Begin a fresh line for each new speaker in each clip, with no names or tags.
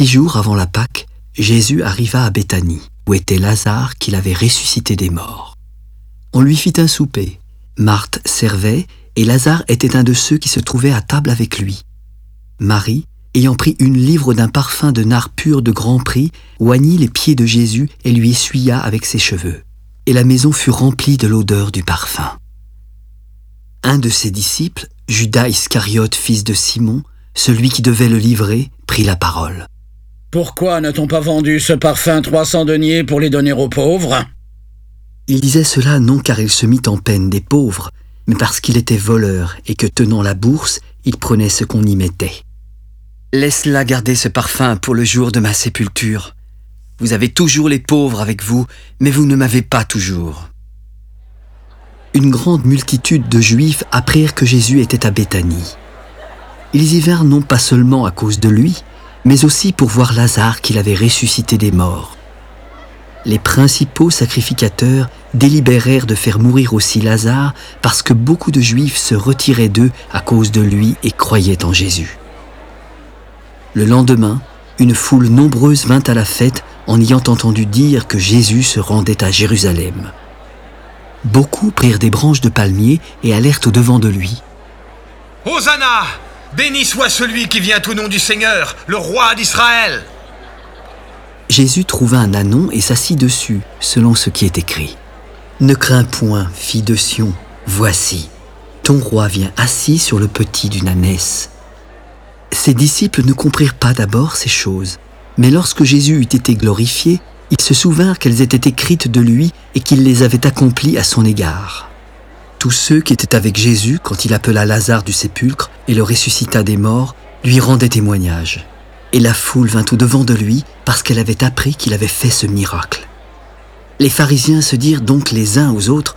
Six jours avant la Pâque, Jésus arriva à Béthanie, où était Lazare qu'il avait ressuscité des morts. On lui fit un souper. Marthe servait, et Lazare était un de ceux qui se trouvaient à table avec lui. Marie, ayant pris une livre d'un parfum de nard pur de grand prix, oignit les pieds de Jésus et lui essuya avec ses cheveux. Et la maison fut remplie de l'odeur du parfum. Un de ses disciples, Judas Iscariote, fils de Simon, celui qui devait le livrer, prit la parole.
Pourquoi n'a-t-on pas vendu ce parfum 300 deniers pour les donner aux pauvres
Il disait cela non car il se mit en peine des pauvres, mais parce qu'il était voleur et que tenant la bourse, il prenait ce qu'on y mettait. Laisse-la garder ce parfum pour le jour de ma sépulture. Vous avez toujours les pauvres avec vous, mais vous ne m'avez pas toujours. Une grande multitude de Juifs apprirent que Jésus était à Béthanie. Ils y vinrent non pas seulement à cause de lui, mais aussi pour voir Lazare qu'il avait ressuscité des morts. Les principaux sacrificateurs délibérèrent de faire mourir aussi Lazare parce que beaucoup de Juifs se retiraient d'eux à cause de lui et croyaient en Jésus. Le lendemain, une foule nombreuse vint à la fête en ayant entendu dire que Jésus se rendait à Jérusalem. Beaucoup prirent des branches de palmier et allèrent au devant de lui.
Hosanna Béni soit celui qui vient au nom du Seigneur, le roi d'Israël
Jésus trouva un anon et s'assit dessus, selon ce qui est écrit. Ne crains point, fille de Sion, voici, ton roi vient assis sur le petit d'une ânesse. Ses disciples ne comprirent pas d'abord ces choses, mais lorsque Jésus eut été glorifié, ils se souvinrent qu'elles étaient écrites de lui et qu'il les avait accomplies à son égard. Tous ceux qui étaient avec Jésus quand il appela Lazare du sépulcre et le ressuscita des morts lui rendaient témoignage. Et la foule vint au devant de lui parce qu'elle avait appris qu'il avait fait ce miracle. Les pharisiens se dirent donc les uns aux autres,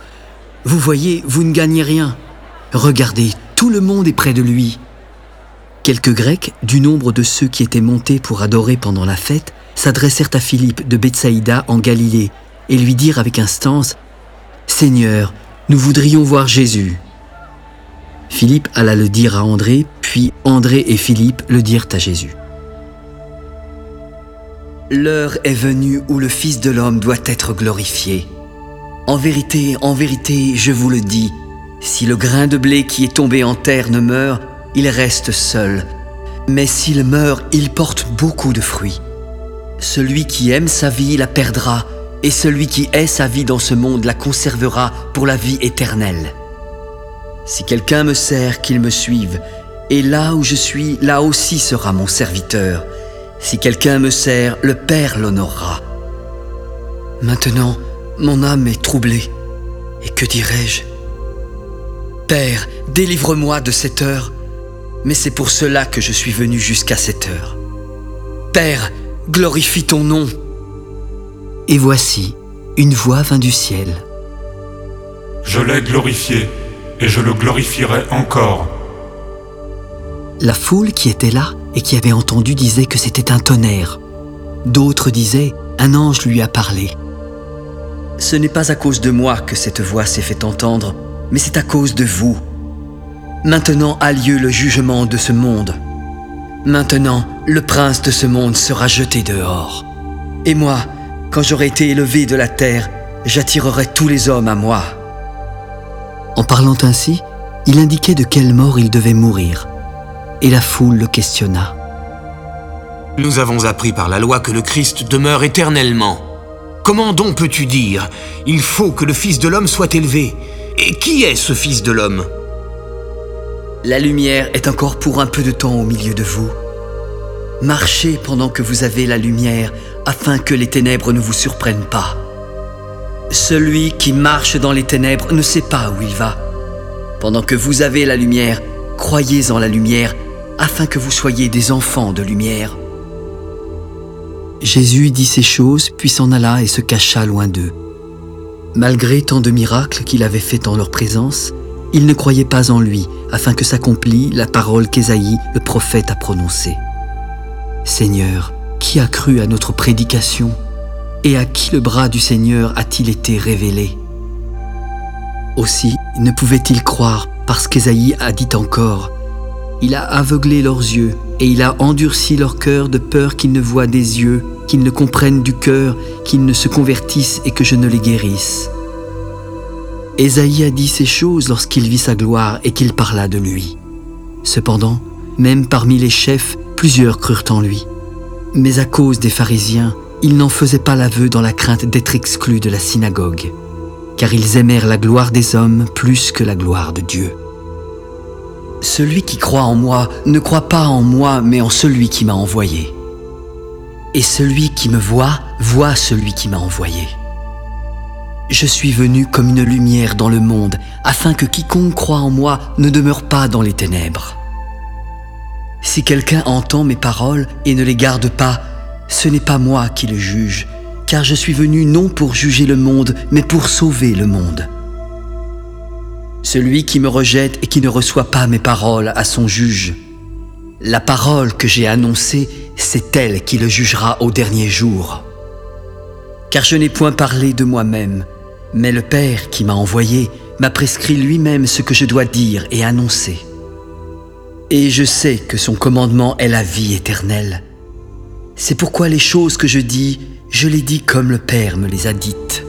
Vous voyez, vous ne gagnez rien. Regardez, tout le monde est près de lui. Quelques Grecs, du nombre de ceux qui étaient montés pour adorer pendant la fête, s'adressèrent à Philippe de Bethsaïda en Galilée et lui dirent avec instance, Seigneur, nous voudrions voir Jésus. Philippe alla le dire à André, puis André et Philippe le dirent à Jésus. L'heure est venue où le Fils de l'homme doit être glorifié. En vérité, en vérité, je vous le dis, si le grain de blé qui est tombé en terre ne meurt, il reste seul. Mais s'il meurt, il porte beaucoup de fruits. Celui qui aime sa vie la perdra, et celui qui hait sa vie dans ce monde la conservera pour la vie éternelle. Si quelqu'un me sert, qu'il me suive, et là où je suis, là aussi sera mon serviteur. Si quelqu'un me sert, le Père l'honorera. Maintenant, mon âme est troublée, et que dirais-je? Père, délivre-moi de cette heure, mais c'est pour cela que je suis venu jusqu'à cette heure. Père, glorifie ton nom. Et voici, une voix vint du ciel.
Je l'ai glorifié, et je le glorifierai encore.
La foule qui était là et qui avait entendu disait que c'était un tonnerre. D'autres disaient, un ange lui a parlé. Ce n'est pas à cause de moi que cette voix s'est fait entendre, mais c'est à cause de vous. Maintenant a lieu le jugement de ce monde. Maintenant, le prince de ce monde sera jeté dehors. Et moi, quand j'aurai été élevé de la terre, j'attirerai tous les hommes à moi. En parlant ainsi, il indiquait de quelle mort il devait mourir. Et la foule le questionna.
Nous avons appris par la loi que le Christ demeure éternellement. Comment donc peux-tu dire Il faut que le Fils de l'homme soit élevé? Et qui est ce Fils de l'homme?
La lumière est encore pour un peu de temps au milieu de vous. Marchez pendant que vous avez la lumière, afin que les ténèbres ne vous surprennent pas. Celui qui marche dans les ténèbres ne sait pas où il va. Pendant que vous avez la lumière, croyez en la lumière, afin que vous soyez des enfants de lumière. Jésus dit ces choses, puis s'en alla et se cacha loin d'eux. Malgré tant de miracles qu'il avait faits en leur présence, ils ne croyaient pas en lui, afin que s'accomplît la parole qu'Ésaïe, le prophète, a prononcée. Seigneur, qui a cru à notre prédication Et à qui le bras du Seigneur a-t-il été révélé Aussi ne pouvait-il croire parce qu'Ésaïe a dit encore, Il a aveuglé leurs yeux et il a endurci leur cœur de peur qu'ils ne voient des yeux, qu'ils ne comprennent du cœur, qu'ils ne se convertissent et que je ne les guérisse. Ésaïe a dit ces choses lorsqu'il vit sa gloire et qu'il parla de lui. Cependant, même parmi les chefs, plusieurs crurent en lui. Mais à cause des pharisiens, il n'en faisait pas l'aveu dans la crainte d'être exclu de la synagogue, car ils aimèrent la gloire des hommes plus que la gloire de Dieu. Celui qui croit en moi ne croit pas en moi, mais en celui qui m'a envoyé. Et celui qui me voit, voit celui qui m'a envoyé. Je suis venu comme une lumière dans le monde, afin que quiconque croit en moi ne demeure pas dans les ténèbres. Si quelqu'un entend mes paroles et ne les garde pas, ce n'est pas moi qui le juge, car je suis venu non pour juger le monde, mais pour sauver le monde. Celui qui me rejette et qui ne reçoit pas mes paroles à son juge. La parole que j'ai annoncée, c'est elle qui le jugera au dernier jour. Car je n'ai point parlé de moi-même, mais le Père qui m'a envoyé m'a prescrit lui-même ce que je dois dire et annoncer. Et je sais que son commandement est la vie éternelle. C'est pourquoi les choses que je dis, je les dis comme le Père me les a dites.